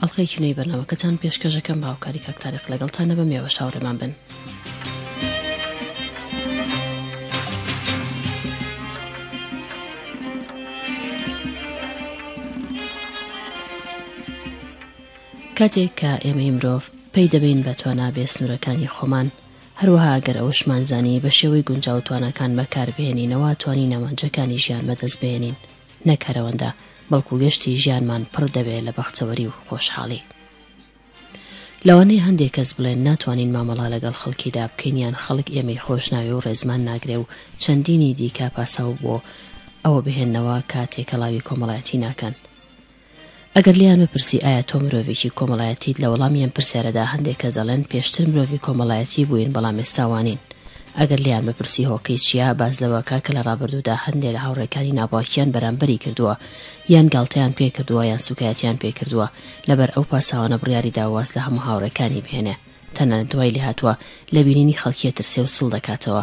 ئەڵقەی کینۆی بەرنامەکەتان پێشکەش ئەکەم بە هاوکاری کاک تاریق لەگەڵتانە بەم هێوەش هاوڕێمان بن. کاتێک کە ئێمەی مرۆڤ پەی دەبین بە توانا بێ سنوورەکانی خۆمان هەروەها گەر ئەوشمانزانی بە شێوەی گونجاو توانەکان بەکاربهێنینەوە توانی نامانجەکانی ژیان بەدەست بێنین نەک هەر ئەوەندە بەڵکو گەشتی ژیانمان پڕ دەبێ لە بەختەوەری و خۆشحاڵی. لەوانەیە هەندێ کەس بڵێن ناتوانین مامەڵە لەگەڵ خەڵکیدا بکەین یان خەڵک ئێمەی خۆش ناوێ و ڕێزمان ناگرێ و چەندینی دیکە پاساو بۆ ئەوە بهێننەوە کە تێکەڵاوی کۆمەڵایەتی ناکەن. ئەگەر لێیان بپرسی ئایا تۆ مرۆڤێکی کۆمەڵایەتیت لە وەڵامی ئەم پرسیارەدا هەندێک کەس دەڵێن پێشتر مرۆڤی کۆمەڵایەتی بووین بەڵام ئێستا وانین ئەگەر لێیان بپرسی هۆکەی چیە باس لەوەکە کە لە ڕابردوودا هەندێ لە هاوڕێکانی ناباکیان بەرامبەری کردووە یان گاڵتەیان پێ کردووە یان سوکایەتیان پێ کردووە لەبەر ئەو پاساوانە بڕیاری دا واز لە هەموو هاوڕێکانی بهێنێ تەنانەت دوای لێهاتووە لە بینینی خەڵکی ئەترسێ و سڵ دەکاتەوە.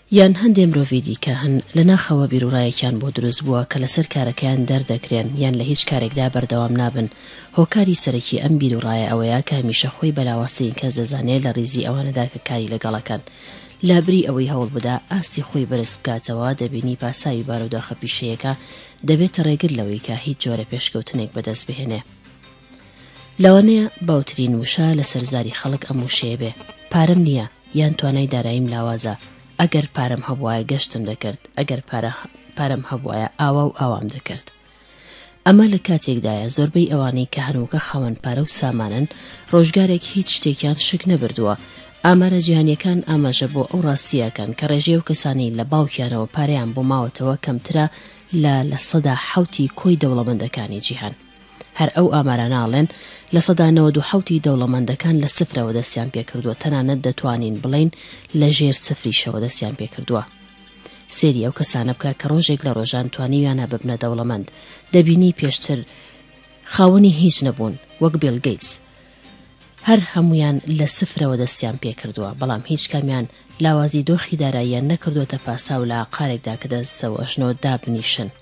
یان هەندێ مرۆڤی دیکە هەن لە ناخەوە بیروڕایەکیان بۆ دروست بووە کە لەسەر کارەکەیان دەردەکرێن یان لە هیچ کارێکدا بەردەوام نابن، هۆکاری سەرەکی ئەم بیروڕایە ئەوەیە کە هەمیشە خۆی بە لاوازترین کەس دەزانێ لە ڕیزی ئەوانەدا کە کاری لەگەڵ ئەکەن، لە بری ئەوەی هەوڵ بدا ئاستی خۆی بەرز بکاتەوە دەبینی پاساوی بارودۆخە پیشەیەکە دەبێتە ڕێگر لەوەی کە هیچ جۆرە پێشکەوتنێک بەدەست بهێنێ. لەوانەیە باوترین وشە لەسەر زاری خەڵک ئەم وشەیە بێ، پارەم نییە یان توانای داراییم لاوازە، ئەگەر پارەم هەبوایە گەشتم دەکرد، ئەگەر پارەم هەبوایە ئاوا و ئاوام دەکرد. ئەمە لە کاتێکدایە زۆربەی ئەوانەی کە هەنووکە خاوەن پارە و سامانن، ڕۆژگارێک هیچ شتێکیان شک نەبردووە. ئامارە جیهانییەکان ئاماژە بۆ ئەو ڕاستییە ئەکەن کە ڕێژەی ئەو کەسانەی لە باوکیانەوە پارەیان بۆ ماوەتەوە کەمترە لە لە سەدا حەوتی کۆی دەوڵەمەندەکانی جیهان. هەر ئەو ئامارانە ئەڵێن لە سەدا نەوەد و حەوت ی دەوڵەمەندەکان لە سفرەوە دەستیان پێکردووە تەنانەت دەتوانین بڵێین لە ژێر سفریشەوە دەستیان پێکردووە سێری ئەو کەسانە بکە کە ڕۆژێک لە ڕۆژان توانیویانە ببنە دەوڵەمەند دەبینی پێشتر خاوەنی هیچ نەبوون وەک بیل گەیتس هەر هەمویان لە سفرەوە دەستیان پێکردووە بەڵام هیچ کامیان لاوازی دۆخی داراییان نەکردووەتە پاساو لە ئاقارێکدا کە دەستەوەشنۆ دابنیشن.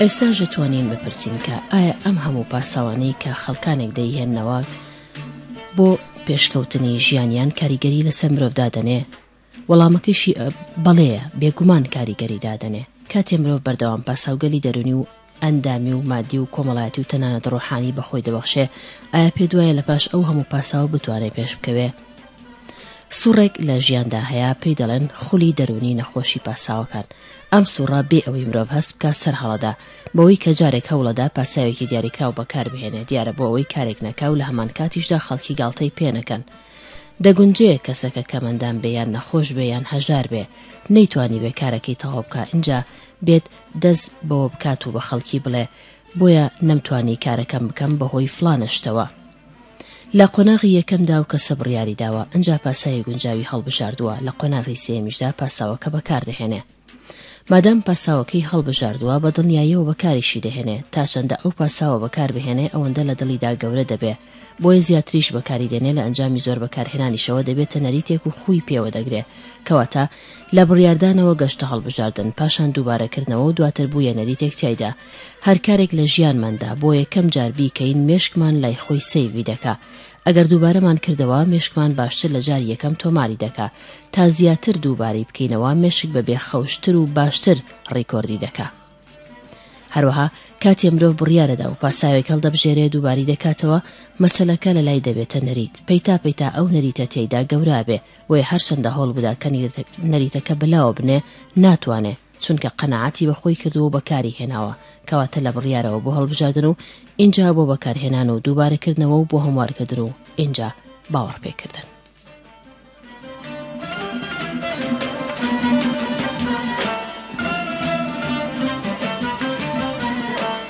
ئێستاش دەتوانین بپرسین کە ئایا ئەم هەموو پاساوانەی کە خەڵکانێک دەیهێننەوە بۆ پێشکەوتنی ژیانیان کاریگەری لەسەر مرۆڤ دادەنێ؟ وەڵامەکەیشی بەڵێیە، بێگومان کاریگەری دادەنێ. کاتێ مرۆڤ بەردەوام پاساوگەلی دەروونی و ئەندامی و مادی و کۆمەڵایەتی و تەنانەت ڕۆحانی بە خۆی دەبەخشێ، ئایا پێت وایە لەپاش ئەو هەموو پاساوە بتوانێ پێش بکەوێ؟ سوڕێک لە ژیاندا هەیە پێی دەڵێن خولی دەروونی نەخۆشی پاساوەکان، ئەم سوڕە بێ ئەوەی مرۆڤ هەست بکا سەر هەڵەدا، بەوەی کە جارێک هەوڵەدا پاساوێکی دیاریکراو بەکاربهێنێ دیارە بۆ ئەوەی کارێک نەکا و لە هەمانکاتیشدا خەڵکی گاڵتەی پێ نەکەن. دەگونجێ کەسەکە کەمەندان بێ یان نەخۆش بێ یان هەژار بێ نەیتوانیبێ کارەکەی تەواو بکا ئینجا بێت دەست بەوە بکات و بە خەڵکی بڵێ بۆیە نەمتوانی کارەکەم بکەم بەهۆی فڵانە شتەوە. لە قۆناغی یەکەمدا ئەو کەسە بڕیاری داوە، ئنجا پاساوی گونجاوی هەڵبژاردووە، لە قۆناغی سێیەمیشدا پاساوەکە بەکاردەهێنێ. مادام پاساوەکەی هەڵبژاردووە، بە دڵنیاییەوە بەکاریشی دەهێنێ، تا چەندە ئەو پاساوە بەکار بهێنێ ئەوەندە لە دڵیدا گەورە دەبێ، بۆیە زیاتریش بەکاری دێنێ، لە ئەنجامی زۆر بەکارهێنانیشەوە دەبێتە نەریتێک و خووی پێوە دەگرێ، کەواتە لە بڕیاردانەوە گەشتە هەڵبژاردن، پاشان دووبارەکردنەوە و دواتر بوویە نەریتێک تیایدا هەر کارێک لە ژیانماندا بۆ یەکەم جار بیکەین مێشکمان لای خۆی سەیڤی دەکا ئەگەر دووبارەمان کردەوە مێشکمان باشتر لە جاری یەکەم تۆماری دەکا تا زیاتر دووبارەی بکەینەوە مێشک بە بێ خەوشتر و باشتر ڕیکۆردی دەکا هەروەها کاتێ مرۆڤ بڕیارەدا و پاساوێک هەڵدەبژێرێ دووباری دەکاتەوە مەسەلەکە لە لای دەبێتە نەریت پەیتا پەیتا ئەو نەریتە تێیدا گەورابێ بۆیە هەرچەندە هەوڵ بدا کە نەریتەکە بەلاوە بنێ ناتوانێ چونکە قەناعەتی بە خۆی کردووە و بەکاری هێناوە، کەواتە لە بڕیارەوە بۆ هەڵبژاردن و ئینجا بۆ بەکارهێنان و دووبارەکردنەوە و بۆ هەموارکردن و ئینجا باوەڕپێکردن.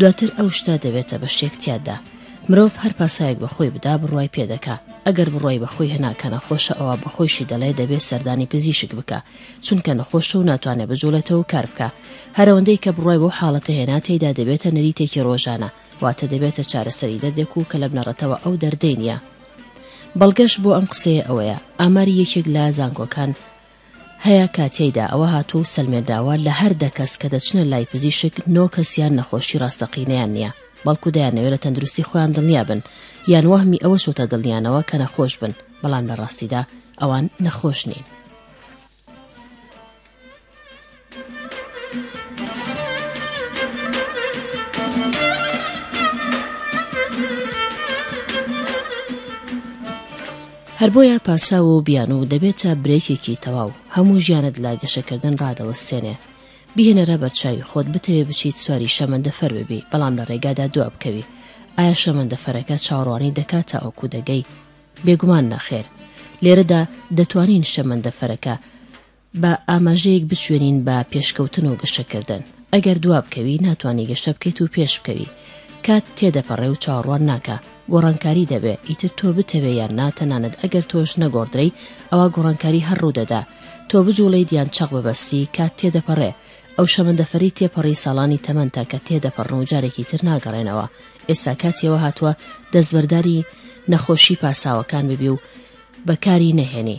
دواتر ئەو شتە دەبێتە بە شتێک تیاددا مرۆڤ هەر پاساوێک بە خۆی بدا بڕوای پێ دەکا ئەگەر بڕوای بە خۆی هەنا کە نەخۆشە ئەوا بە خۆیشی دەڵێ دەبێ سەردانی پزیشک بکا چونکە نەخۆشە و ناتوانێ بجوڵێتەوە و کار بکا هەر ئەوەندەی کە بڕوای بەو حاڵەتە هێنا تێیدا دەبێتە نەریتێکی ڕۆژانە واتە دەبێتە چارەسەری دەردێک و کە لە بنەڕەتەوە ئەو دەردەی نییە بەڵگەش بۆ ئەم قسەیە ئەوەیە ئاماری یەکێک لە زانکۆکان هەیە کە تێیدا ئەوە هاتووە و سەلمێنراوە لە هەر دە کەس کە دەچنە لای پزیشک نۆ کەسیان نەخۆشی ڕاستەقینەیان نییە بەڵکو دەیانەوێت لە تەندروستی خۆیان دڵنیا بن یان وەهمی ئەوە چۆتە دڵنیانەوە کە نەخۆش بن بەڵام لە ڕاستیدا ئەوان نەخۆش نین. هەر بۆیە پاساو و بیانوو دەبێتە برێکێکی تەواو هەموو ژیانت لە گەشەکردن ڕادەوەستێنێ بهێنەرە بەرچاوی خۆت بتەوێ بچیت سواری شەمەندەفەر ببی بەڵام لە ڕێگادا دوا بکەوی ئایا شەمەندەفەرەکە چاوەڕوانی دەکات تا ئەو کودەگەی بێگومان نەخێر لێرەدا دەتوانین شەمەندەفەرەکە با ئاماژەیەک بچوێنین بە پێشکەوتن و گەشەکردن. ئەگەر دوابکەوی، ناتوانی گەشە بکەیت و پێشبکەوی. کات تێدەپەڕێ و چاوەڕوان ناکا. گۆڕانکاری دەبێ، ئیتر تۆ بتەوێ یان نا، تەنانەت ئەگەر تۆش نەگۆڕدرێی، ئەوا گۆڕانکاری هەر ڕوو دەدا. تۆ بجووڵێیت یان چەق ببەستی، کات تێدەپەڕێ. ئەو شەمەندەفەری تێپەڕی ساڵانی تەمەنتە کە تێدەپەڕن و جارێکی تر ناگەڕێنەوە. ئێستا کاتی ئەوە هاتووە دەستبەرداری نەخۆشی پاساوەکان ببی و بە کاری نەهێنی.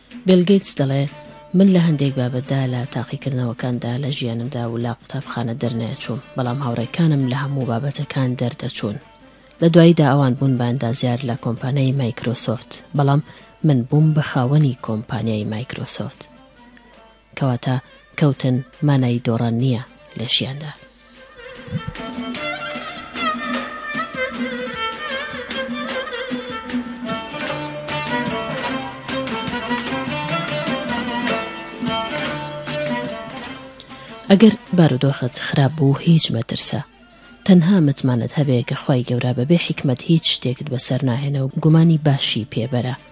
بیل گەیتس دەڵێ، من لە هەندێک بابەتدا لە تاقیکردنەوەکاندا لە ژیانمدا و لە قوتابخانە دەرنەیەچووم، بەڵام هاوڕێکانم لە هەموو بابەتەکان دەردەچوون. لە دواییدا ئەوان بوون بە ئەندازیار لە کۆمپانیای مایکرۆسۆفت، بەڵام من بووم بە خاوەنی کۆمپانیای مایکرۆسۆفت. کەواتە کەوتن مانای دۆڕان نییە لە ژیاندا. ئەگەر بارودۆخت خراپ بوو هیچ مەترسە تەنها متمانەت هەبێ کە خوای گەورە بەبێ حیکمەت هیچ شتێکت بەسەر ناهێنە و گومانی باشی پێبەرە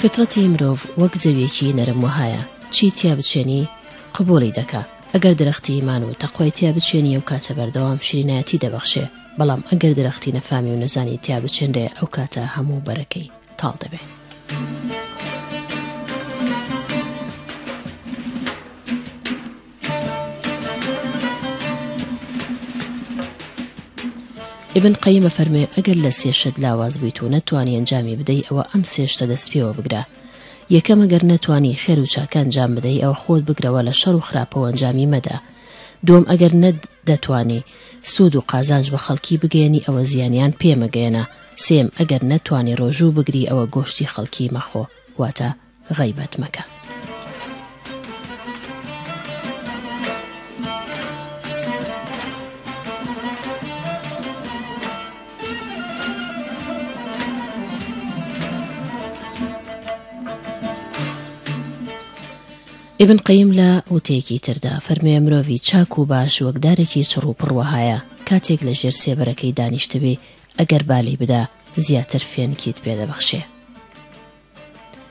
فیتڕەتی مرۆڤ وەک زەویەکی نەرم وەهایە چی تیا بچێنی قبوڵی دەکا ئەگەر درەختی ئیمان و تەقوای تیا بچێنی ئەو کاتە بەردەوام شرینایەتی دەبەخشێ بەڵام ئەگەر درەختی نەفامی و نەزانی تیا بچێنرێ ئەو کاتە هەموو بەرەکەی تاڵ دەبێت. ئیبن قەیمە فەرمێ ئەگەر لە سێشت لاواز بوویت و نەتوانی ئەنجامی بدەی ئەوە ئەم سێشتە دەست پێوە بگرە یەکەمە گەر نەتوانی خێر و چاکان جام بدەی ئەوە خۆت بگرەوە لە شەڕ و خراپەوە ئەنجامی مەدە دوم ئەگەر نەت دەتوانی سوود و قازانج بە خەڵکی بگەێنی ئەوە زیانیان پێمەگەێنە سێم ئەگەر نەتوانی ڕۆژوو بگری ئەوە گۆشتی خەڵکی مەخۆ واتە غەیبەت مەکە. ئبن قیم لە وتەیەکی تردا فەرمێ مرۆڤی چاک و باش وەکدارێکی چڕ و پڕوەهایە کاتێک لە ژێر سێبەرەکەی دانیشتبێ ئەگەر با لێی بدا زیاتر فێنکیت پێ دەبەخشێ.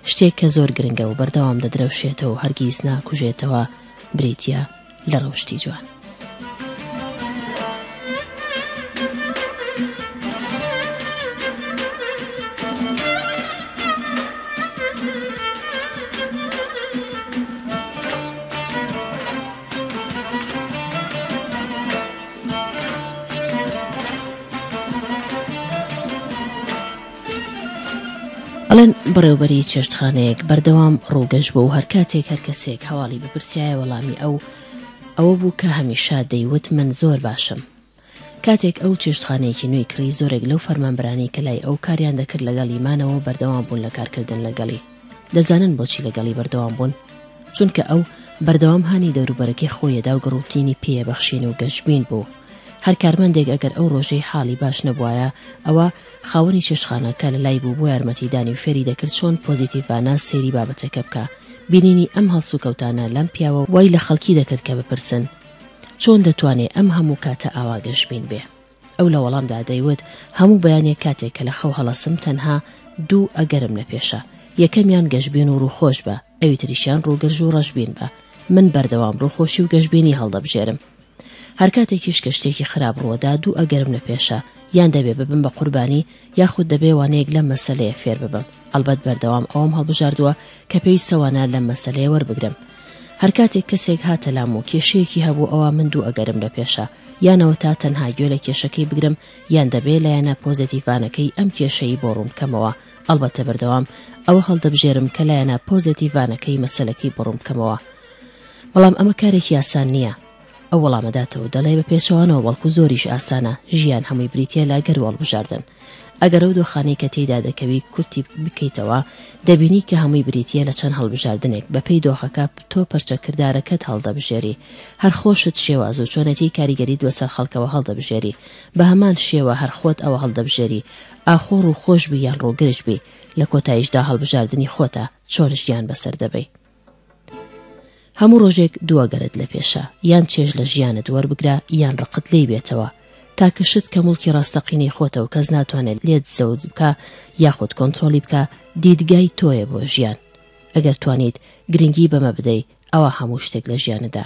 شتێک کە زۆر گرنگە و بەردەوام دەدرەوشێتەوە و هەرگیز ناکوژێتەوە بریتیە لە ڕەوشتی جوان. ئەڵێن بەڕێوبەری چێشتخانەیەک بەردەوام ڕووگەش بوو هەر کاتێک هەر کەسێک هەواڵی بپرسیایە وەڵامی ئەو ئەوە بوو کە هەمیشە دەیوت من زۆر باشم کاتێک ئەو چێشتخانەیەکی نوێی کڕی زۆرێک لەو فەرمانبرانی کە لای ئەو کاریان دەکرد لەگەڵی مانەوە بەردەوام بوون لە کارکردن لەگەڵی دەزانن بۆچی لەگەڵی بەردەوام بوون چونکە ئەو بەردەوام هانی دەوروبەرەکەی خۆیەدا و گەڕوتینی پێیە بەخشین و گەشببین بوو هەر کارمەندێک ئەگەر ئەو ڕۆژەی حاڵی باش نەبواە ئەوە خاوەنی چێشخانەکە لە لای بوو بۆ یارمەتیدانی و فێری دەکرد چۆن پۆزیتیڤانە سەیری بابەتەکە بکە بینینی ئەم هەڵسوکەوتانە لەم پیاوە وای لە خەڵکی دەکرد کە بپرسن چۆن دەتوانێ ئەم هەموو کاتە ئاوا گەشبین بێ. ئەو لە وەڵامدا دەیوت، هەموو بەیانێک کاتێک کە لە خەو هەڵەسم تەنها دوو ئەگەرم لە پێشە، یەکەمیان گەشبین و ڕووخۆش بە، ئەوی تریشیان ڕووگرژ و ڕەشبین بە. من بەردەوام ڕووخۆشی و گەشبینی هەڵدەبژێرم. هەرکاتێکیش کە شتێکی خراپ ڕووەدا دوو ئەگەرم لە پێشە، یان دەبێ ببم بە قوربانی، یاخود دەبێ وانەیەک لەم مەسەلەیە فێر ببم، ئەڵبەت بەردەوام ئەوەم هەڵبژاردووە کە پێویستە وانە لەم مەسەلەیە وەربگرم. هەر کاتێک کەسێک هاتە لام و کێشەیەکی هەبوو ئەوا من دوو ئەگەرم لە پێشە، یان ئەوەتا تەنها گوێ لە کێشەکەی بگرم، یان دەبێ لایەنە پۆزێتیڤانەکەی ئەم کێشەی بۆ ڕوون بکەمەوە، ئەڵبەتە بەردەوام ئەوە هەڵدەبژێرم کە لایەنە پۆزێتیڤانەکەی مەسەلەکەی بۆ ڕوون بکەمەوە. بەڵام ئەمە کارێکی ئاسان نییە. ئەو وەڵامە داتەوەو دەڵێ بە پێچەوانەوە بەڵکو زۆریش ئاسانە، ژیان هەمووی بریتیە لە گەروو هەڵبژاردن. ئەگەر ئەو دۆخانەی کە تێیدا دەکەوی کورتی بکەیتەوە، دەبینی کە هەمووی بریتیە لە چەند هەڵبژاردنێک، بە پێی دۆخەکە تۆ پەرچە کردارەکەت هەڵدەبژێری، هەر خۆشت شێوازو چۆنێتی کاریگەریت بەسەر خەڵکەوە هەڵدەبژێری، بە هەمان شێوە هەر خۆت ئەوە هەڵدەبژێری، ئاخۆ ڕووخۆش بی یان ڕووگرژ بی، لە کۆتاییشدا هەڵبژاردنی خۆتە چۆن ژیان بەسەر دەبەی. هەموو ڕۆژێک دووەگەرت لە پێشە یان چێژ لە ژیانت وەربگرە یان ڕقت لی بێتەوە تاکە شت کە مڵکی ڕاستەقینەی خۆتە و کەس ناتوانێت لێت زەوت بکە یاخود کۆنتترۆلی بکە دیدگای تۆیە بۆ ژیان ئەگەر توانیت گرنگی بەمە بدەی ئەوا هەموو شتێک لە ژیاندا